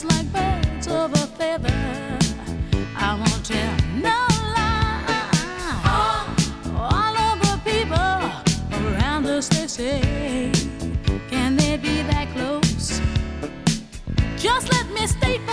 just like birds of a feather. I won't tell no lie. All, of the people around us, they say, Can they be that close? Just let me state